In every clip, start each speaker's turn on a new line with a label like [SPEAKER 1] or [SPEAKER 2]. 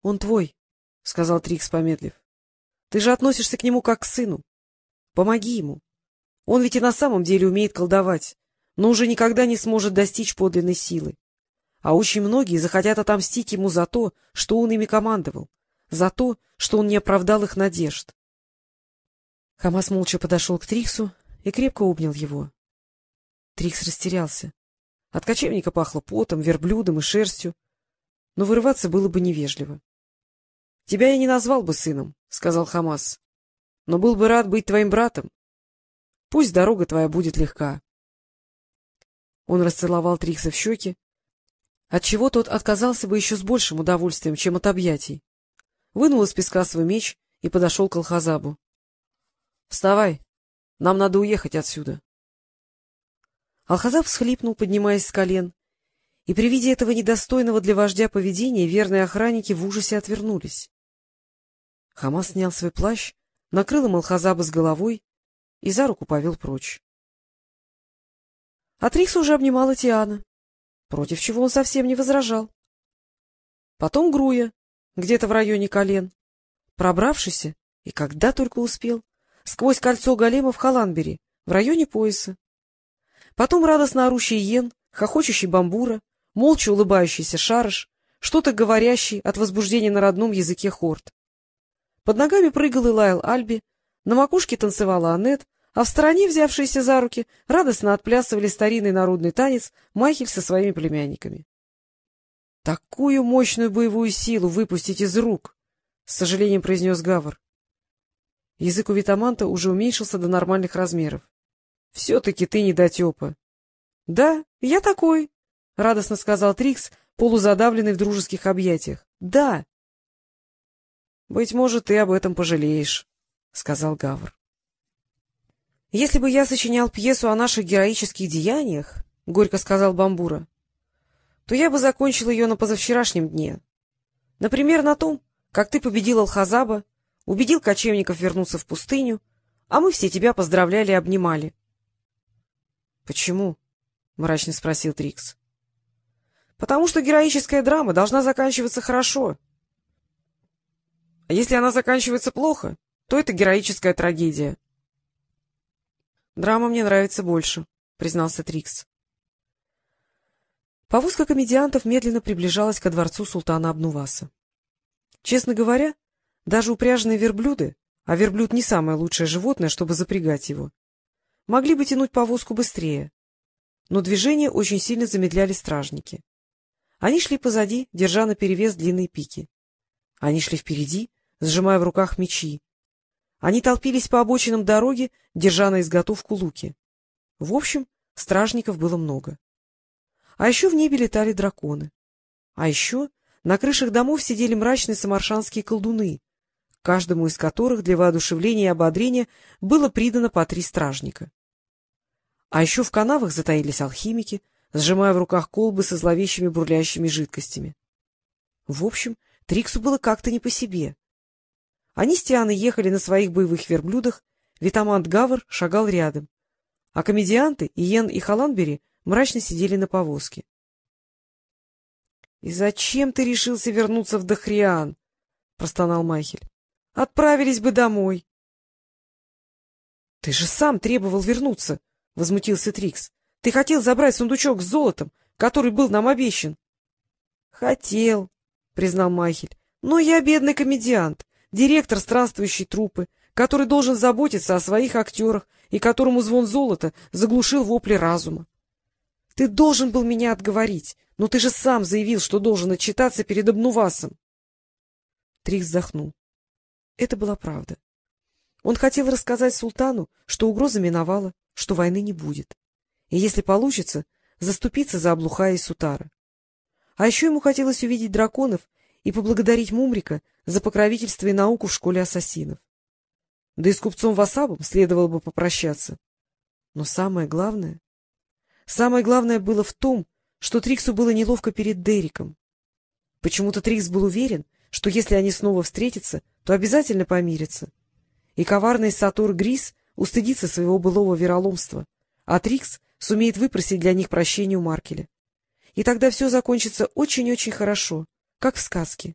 [SPEAKER 1] — Он твой, — сказал Трикс, помедлив. — Ты же относишься к нему как к сыну. Помоги ему. Он ведь и на самом деле умеет колдовать, но уже никогда не сможет достичь подлинной силы. А очень многие захотят отомстить ему за то, что он ими командовал, за то, что он не оправдал их надежд. Хамас молча подошел к Триксу и крепко обнял его. Трикс растерялся. От кочевника пахло потом, верблюдом и шерстью, но вырываться было бы невежливо. — Тебя я не назвал бы сыном, — сказал Хамас, — но был бы рад быть твоим братом. Пусть дорога твоя будет легка. Он расцеловал Трикса в щеки, отчего тот отказался бы еще с большим удовольствием, чем от объятий. Вынул из песка свой меч и подошел к Алхазабу. — Вставай, нам надо уехать отсюда. Алхазаб всхлипнул, поднимаясь с колен, и при виде этого недостойного для вождя поведения верные охранники в ужасе отвернулись. Хамас снял свой плащ, накрыл им Алхазаба с головой и за руку повел прочь. Атрикс уже обнимала Тиана, против чего он совсем не возражал. Потом Груя, где-то в районе колен, пробравшийся, и когда только успел, сквозь кольцо голема в Халанбери, в районе пояса. Потом радостно орущий Йен, хохочущий бамбура, молча улыбающийся шарыш, что-то говорящий от возбуждения на родном языке хорт. Под ногами прыгал и лаял Альби, на макушке танцевала Аннет, а в стороне, взявшиеся за руки, радостно отплясывали старинный народный танец Майхель со своими племянниками. — Такую мощную боевую силу выпустить из рук! — с сожалением произнес Гавр. Язык у Витаманта уже уменьшился до нормальных размеров. — Все-таки ты недотепа. — Да, я такой, — радостно сказал Трикс, полузадавленный в дружеских объятиях. — Да. — Быть может, ты об этом пожалеешь, — сказал Гавр. — Если бы я сочинял пьесу о наших героических деяниях, — горько сказал Бамбура, — то я бы закончил ее на позавчерашнем дне. Например, на том, как ты победил Алхазаба, убедил кочевников вернуться в пустыню, а мы все тебя поздравляли и обнимали. — Почему? — мрачно спросил Трикс. — Потому что героическая драма должна заканчиваться хорошо. А если она заканчивается плохо, то это героическая трагедия. — Драма мне нравится больше, — признался Трикс. Повозка комедиантов медленно приближалась ко дворцу султана Абнуваса. Честно говоря, даже упряженные верблюды, а верблюд не самое лучшее животное, чтобы запрягать его, могли бы тянуть повозку быстрее. Но движение очень сильно замедляли стражники. Они шли позади, держа наперевес длинные пики. Они шли впереди, сжимая в руках мечи. Они толпились по обочинам дороги, держа на изготовку луки. В общем, стражников было много. А еще в небе летали драконы. А еще на крышах домов сидели мрачные самаршанские колдуны, каждому из которых для воодушевления и ободрения было придано по три стражника. А еще в канавах затаились алхимики, сжимая в руках колбы со зловещими бурлящими жидкостями. В общем, Триксу было как-то не по себе. Они с Тианой ехали на своих боевых верблюдах, Витамант Гавр шагал рядом, а комедианты, Иен и Халанбери, мрачно сидели на повозке. — И зачем ты решился вернуться в Дахриан? — простонал Майхель. — Отправились бы домой. — Ты же сам требовал вернуться, — возмутился Трикс. — Ты хотел забрать сундучок с золотом, который был нам обещан. — Хотел, — признал Майхель. — Но я бедный комедиант, директор странствующей труппы, который должен заботиться о своих актерах и которому звон золота заглушил вопли разума. Ты должен был меня отговорить, но ты же сам заявил, что должен отчитаться перед Обнувасом. Трикс вздохнул. Это была правда. Он хотел рассказать султану, что угроза миновала, что войны не будет. И если получится, заступиться за Облуха и Сутара. А еще ему хотелось увидеть драконов и поблагодарить Мумрика за покровительство и науку в школе ассасинов. Да и с купцом Васабом следовало бы попрощаться. Но самое главное... Самое главное было в том, что Триксу было неловко перед Дериком. Почему-то Трикс был уверен, что если они снова встретятся, то обязательно помирятся. И коварный Сатур Грис устыдится своего былого вероломства, а Трикс сумеет выпросить для них прощение у Маркеля. И тогда все закончится очень-очень хорошо, как в сказке.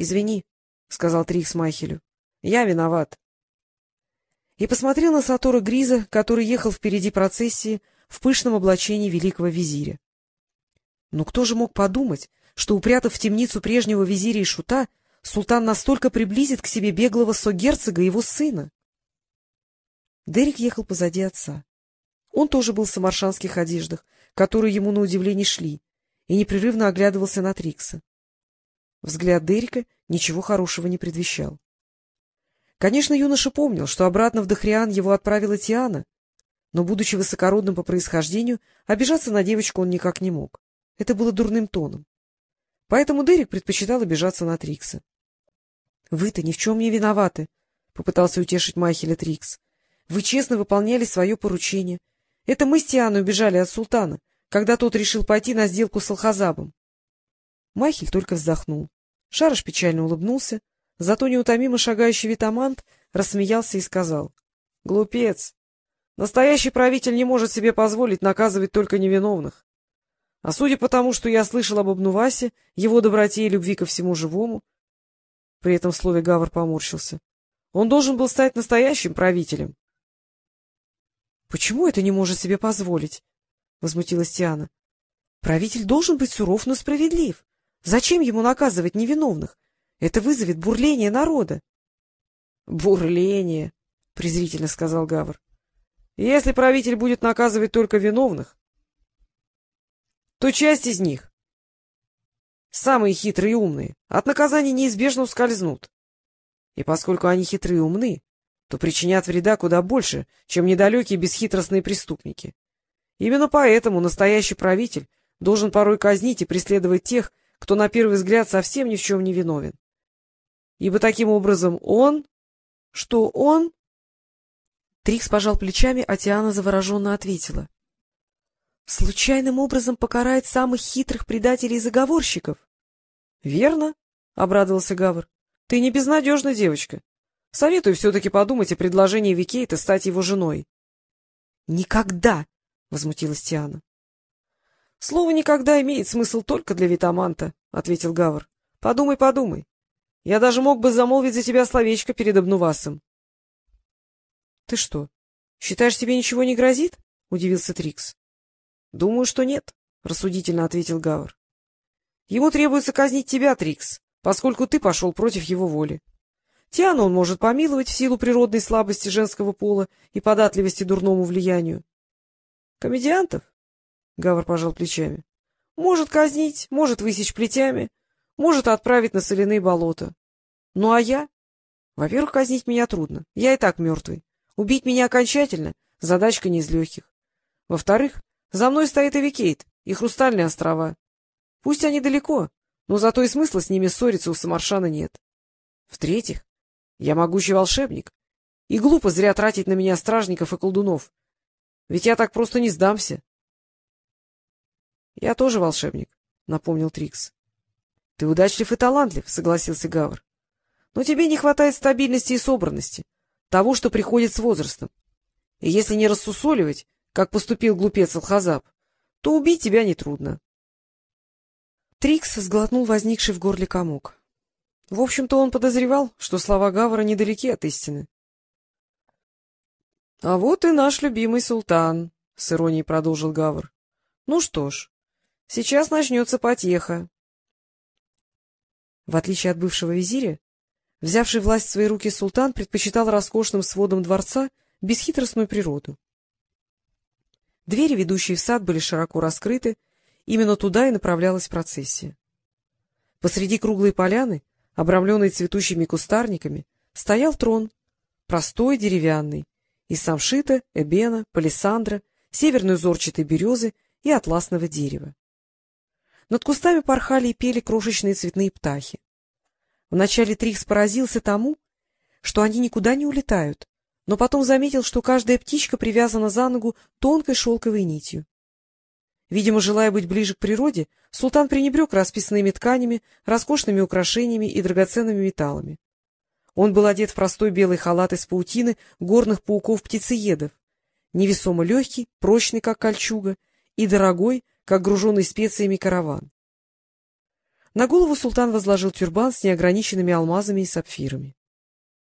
[SPEAKER 1] Извини, — сказал Трикс Махелю. — Я виноват. И посмотрел на Сатора Гриза, который ехал впереди процессии в пышном облачении великого визиря. Но кто же мог подумать, что, упрятав в темницу прежнего визиря и шута, султан настолько приблизит к себе беглого согерцога и его сына? Дерек ехал позади отца. Он тоже был в самаршанских одеждах, которые ему на удивление шли, и непрерывно оглядывался на Трикса. Взгляд Дерека ничего хорошего не предвещал. Конечно, юноша помнил, что обратно в Дахриан его отправила Тиана, но, будучи высокородным по происхождению, обижаться на девочку он никак не мог. Это было дурным тоном. Поэтому Дерек предпочитал обижаться на Трикса. — Вы-то ни в чем не виноваты, — попытался утешить Майхеля Трикс. — Вы честно выполняли свое поручение. Это мы с Тианой убежали от султана, когда тот решил пойти на сделку с Алхазабом. Майхель только вздохнул. Шарыш печально улыбнулся, зато неутомимо шагающий витамант рассмеялся и сказал. — Глупец! Настоящий правитель не может себе позволить наказывать только невиновных. А судя по тому, что я слышал об Обнувасе, его доброте и любви ко всему живому, при этом слове Гавр поморщился, он должен был стать настоящим правителем. — Почему это не может себе позволить? — возмутилась Тиана. — Правитель должен быть суров, но справедлив. Зачем ему наказывать невиновных? Это вызовет бурление народа. — Бурление, — презрительно сказал Гавр. — Если правитель будет наказывать только виновных, то часть из них, самые хитрые и умные, от наказания неизбежно ускользнут. И поскольку они хитрые и умны, то причинят вреда куда больше, чем недалекие бесхитростные преступники. Именно поэтому настоящий правитель должен порой казнить и преследовать тех, кто на первый взгляд совсем ни в чем не виновен. Ибо таким образом он... Что он... Трикс пожал плечами, а Тиана завороженно ответила. — Случайным образом покарает самых хитрых предателей и заговорщиков. — Верно, — обрадовался Гавр. — Ты не безнадежна девочка. Советую все-таки подумать о предложении Викейта стать его женой. — Никогда! — возмутилась Тиана. — Слово «никогда» имеет смысл только для Витаманта, — ответил Гавр. — Подумай, подумай. Я даже мог бы замолвить за тебя словечко перед Обнувасом. — Ты что, считаешь, тебе ничего не грозит? — удивился Трикс. — Думаю, что нет, — рассудительно ответил Гавр. — Ему требуется казнить тебя, Трикс, поскольку ты пошел против его воли. Тиану он может помиловать в силу природной слабости женского пола и податливости дурному влиянию. Комедиантов? — Гавр пожал плечами. — Может казнить, может высечь плетями, может отправить на соляные болота. Ну а я? Во-первых, казнить меня трудно. Я и так мертвый. Убить меня окончательно — задачка не из легких. Во-вторых, за мной стоит Эвикейт и Хрустальные острова. Пусть они далеко, но зато и смысла с ними ссориться у Самаршана нет. В-третьих, я могучий волшебник, и глупо зря тратить на меня стражников и колдунов. Ведь я так просто не сдамся. — Я тоже волшебник, — напомнил Трикс. — Ты удачлив и талантлив, — согласился Гавр. — Но тебе не хватает стабильности и собранности, того, что приходит с возрастом. И если не рассусоливать, как поступил глупец Алхазаб, то убить тебя нетрудно. Трикс сглотнул возникший в горле комок. В общем-то, он подозревал, что слова Гавара недалеки от истины. — А вот и наш любимый султан, — с иронией продолжил Гавр. — Ну что ж, сейчас начнется потеха. В отличие от бывшего визиря, взявший власть в свои руки султан предпочитал роскошным сводом дворца бесхитростную природу. Двери, ведущие в сад, были широко раскрыты, именно туда и направлялась процессия. Посреди круглой поляны обрамленный цветущими кустарниками, стоял трон, простой, деревянный, из самшита, эбена, палисандра, северной узорчатой березы и атласного дерева. Над кустами порхали и пели крошечные цветные птахи. Вначале Трикс поразился тому, что они никуда не улетают, но потом заметил, что каждая птичка привязана за ногу тонкой шелковой нитью. Видимо, желая быть ближе к природе, султан пренебрег расписанными тканями, роскошными украшениями и драгоценными металлами. Он был одет в простой белый халат из паутины горных пауков-птицеедов, невесомо легкий, прочный, как кольчуга, и дорогой, как груженный специями караван. На голову султан возложил тюрбан с неограниченными алмазами и сапфирами.